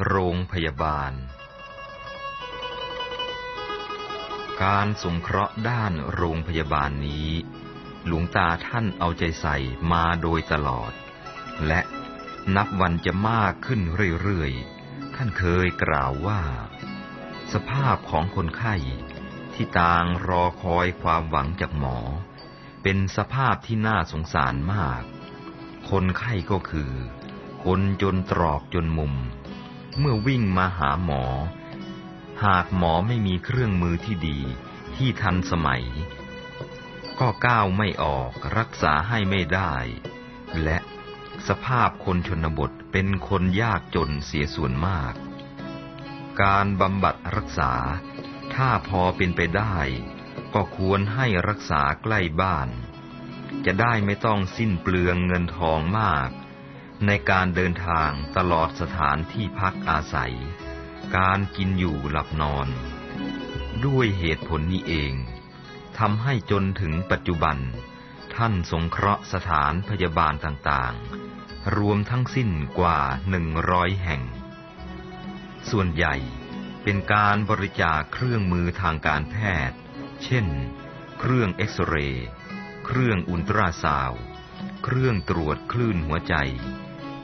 โรงพยาบาล การสงเคราะห์ด้านโรงพยาบาลนี้ หลวงตาท่านเอาใจใส่มาโดยตลอด และนับวันจะมากขึ้นเรื่อยๆ ท่านเคยกล่าวว่า สภาพของคนไข้ที่ต่างรอคอยความหวังจากหมอ เป็นสภาพที่น่าสงสารมาก คนไข้ก็คือ คนจนตรอกจนมุม เมื่อวิ่งมาหาหมอ หากหมอไม่มีเครื่องมือที่ดีที่ทันสมัย ก็ก้าวไม่ออกรักษาให้ไม่ได้ และสภาพคนชนบทเป็นคนยากจนเสียส่วนมาก การบำบัดรักษา ถ้าพอเป็นไปได้ ก็ควรให้รักษาใกล้บ้าน จะได้ไม่ต้องสิ้นเปลืองเงินทองมาก ในการเดินทางตลอดสถานที่พักอาศัย การกินอยู่หลับนอน ด้วยเหตุผลนี้เองทำให้จนถึงปัจจุบัน ท่านสงเคราะห์สถานพยาบาลต่างๆ รวมทั้งสิ้นกว่าหนึ่งร้อยแห่ง ส่วนใหญ่เป็นการบริจาคเครื่องมือทางการแพทย์ เช่น เครื่องเอ็กซเรย์ เครื่องอุลตราซาว เครื่องตรวจคลื่นหัวใจ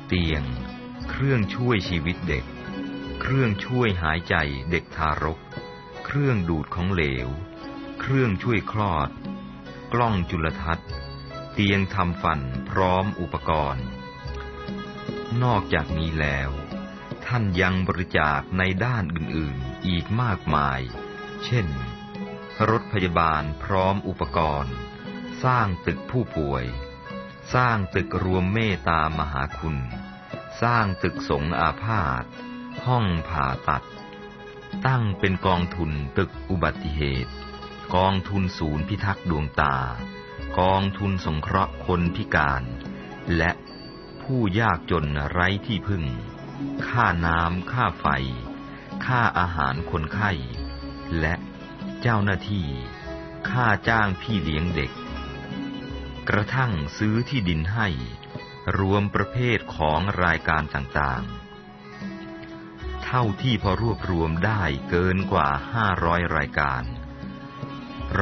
เตียง เครื่องช่วยชีวิตเด็ก เครื่องช่วยหายใจเด็กทารก เครื่องดูดของเหลว เครื่องช่วยคลอด กล้องจุลทรรศน์ เตียงทำฟันพร้อมอุปกรณ์ นอกจากนี้แล้ว ท่านยังบริจาคในด้านอื่นๆอีกมากมาย เช่น รถพยาบาลพร้อมอุปกรณ์ สร้างตึกผู้ป่วย สร้างตึกรวมเมตตามหาคุณ สร้างตึกสงอาพาธห้องผ่าตัด ตั้งเป็นกองทุนตึกอุบัติเหตุ กองทุนศูนย์พิทักษ์ดวงตา กองทุนสงเคราะห์คนพิการ และผู้ยากจนไร้ที่พึ่ง ค่าน้ำค่าไฟ ค่าอาหารคนไข้ และเจ้าหน้าที่ ค่าจ้างพี่เลี้ยงเด็ก กระทั่งซื้อที่ดินให้ รวมประเภทของรายการต่างๆ เท่าที่พอรวบรวมได้เกินกว่าห้าร้อยรายการ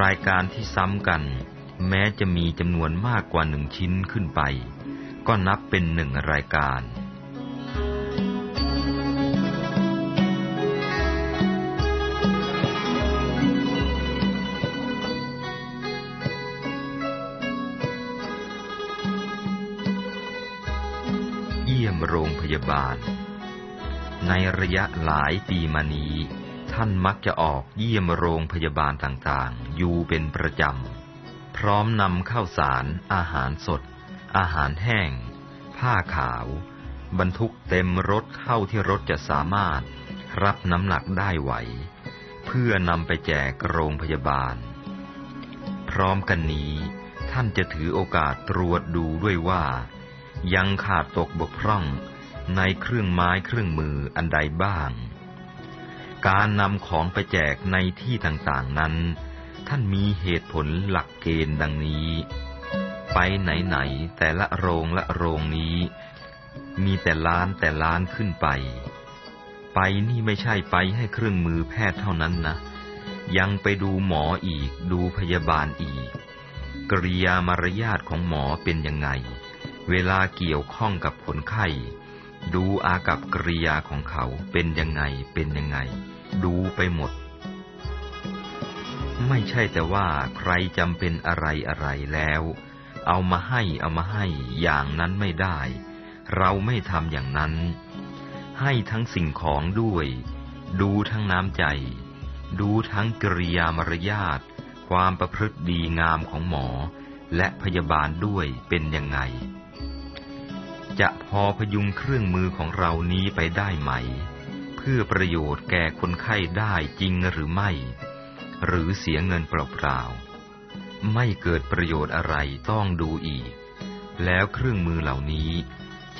รายการที่ซ้ำกัน แม้จะมีจำนวนมากกว่าหนึ่งชิ้นขึ้นไป ก็นับเป็นหนึ่งรายการ โรงพยาบาล ในระยะหลายปีมานี้ ท่านมักจะออกเยี่ยมโรงพยาบาลต่างๆ อยู่เป็นประจำ พร้อมนำข้าวสาร อาหารสด อาหารแห้ง ผ้าขาว บรรทุกเต็มรถเข้าที่รถจะสามารถรับน้ำหนักได้ไหว เพื่อนำไปแจกโรงพยาบาล พร้อมกันนี้ ท่านจะถือโอกาสตรวจดูด้วยว่า ยังขาดตกบกพร่องในเครื่องไม้เครื่องมืออันใดบ้าง การนำของไปแจกในที่ต่างๆนั้น ท่านมีเหตุผลหลักเกณฑ์ดังนี้ ไปไหนๆแต่ละโรงละโรงนี้ มีแต่ล้านแต่ล้านขึ้นไป ไปนี่ไม่ใช่ไปให้เครื่องมือแพทย์เท่านั้นนะ ยังไปดูหมออีกดูพยาบาลอีก กริยามารยาทของหมอเป็นยังไง เวลาเกี่ยวข้องกับคนไข้ ดูอากับกริยาของเขาเป็นยังไงเป็นยังไง ดูไปหมด ไม่ใช่แต่ว่าใครจำเป็นอะไรอะไรแล้ว เอามาให้เอามาให้อย่างนั้นไม่ได้ เราไม่ทำอย่างนั้น ให้ทั้งสิ่งของด้วย ดูทั้งน้ำใจ ดูทั้งกริยามารยาทความประพฤติดีงามของหมอ และพยาบาลด้วยเป็นยังไง จะพอพยุงเครื่องมือของเรานี้ไปได้ไหม เพื่อประโยชน์แก่คนไข้ได้จริงหรือไม่ หรือเสียเงินเปล่าๆไม่เกิดประโยชน์อะไรต้องดูอีก แล้วเครื่องมือเหล่านี้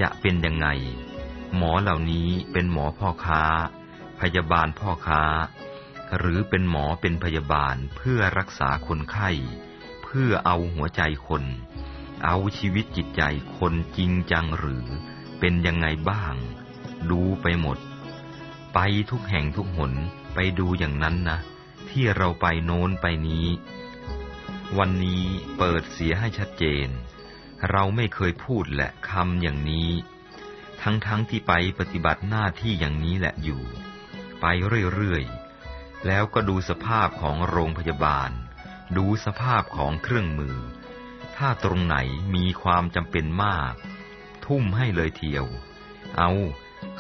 จะเป็นยังไง หมอเหล่านี้เป็นหมอพ่อค้า พยาบาลพ่อค้า หรือเป็นหมอเป็นพยาบาลเพื่อรักษาคนไข้ เพื่อเอาหัวใจคน เอาชีวิตจิตใจคนจริงจังหรือ เป็นยังไงบ้าง ดูไปหมด ไปทุกแห่งทุกหนไปดูอย่างนั้นนะ ที่เราไปโน้นไปนี้ วันนี้เปิดเสียให้ชัดเจน เราไม่เคยพูดแหละคำอย่างนี้ ทั้งๆทที่ไปปฏิบัติหน้าที่อย่างนี้แหละอยู่ ไปเรื่อยๆ แล้วก็ดูสภาพของโรงพยาบาล ดูสภาพของเครื่องมือ ถ้าตรงไหนมีความจำเป็นมาก ทุ่มให้เลยเทียว เอา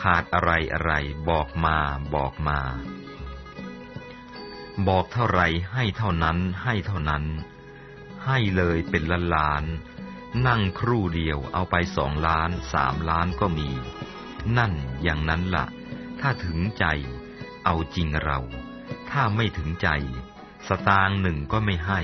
ขาดอะไรอะไรบอกมาบอกมา บอกเท่าไรให้เท่านั้นให้เท่านั้น ให้เลยเป็นล้านล้าน นั่งครู่เดียวเอาไปสองล้านสามล้านก็มี นั่นอย่างนั้นละ่ะ ถ้าถึงใจ เอาจริงเรา ถ้าไม่ถึงใจ สตางหนึ่งก็ไม่ให้